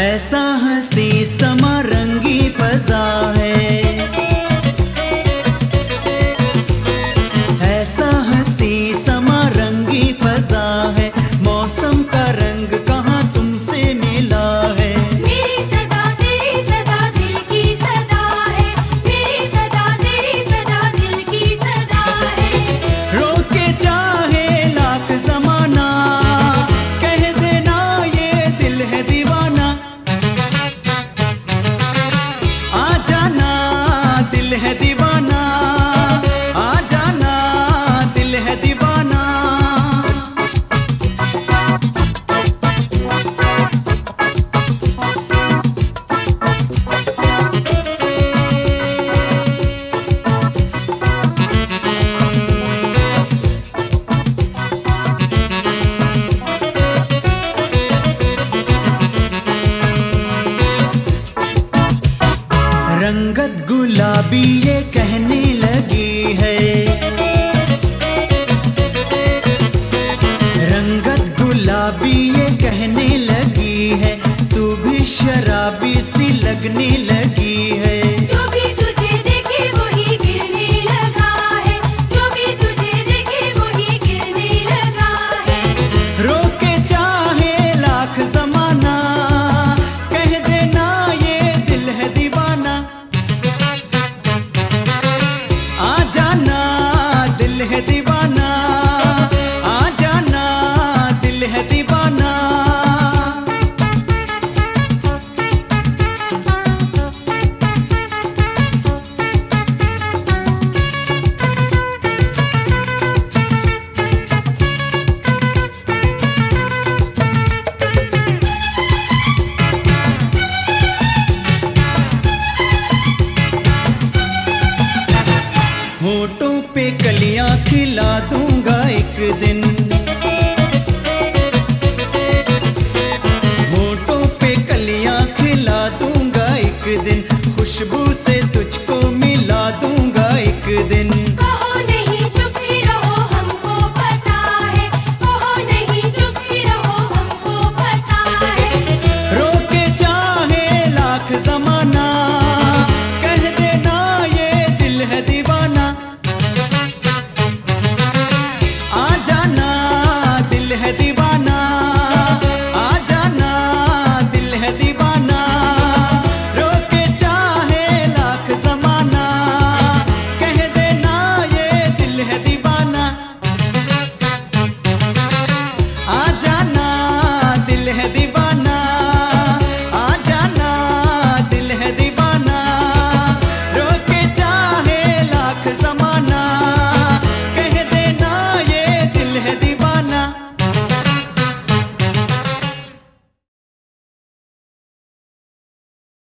ऐसा हँसी समा गुलाबी ये कहने होटों पे कलियाँ खिला दूँगा एक दिन।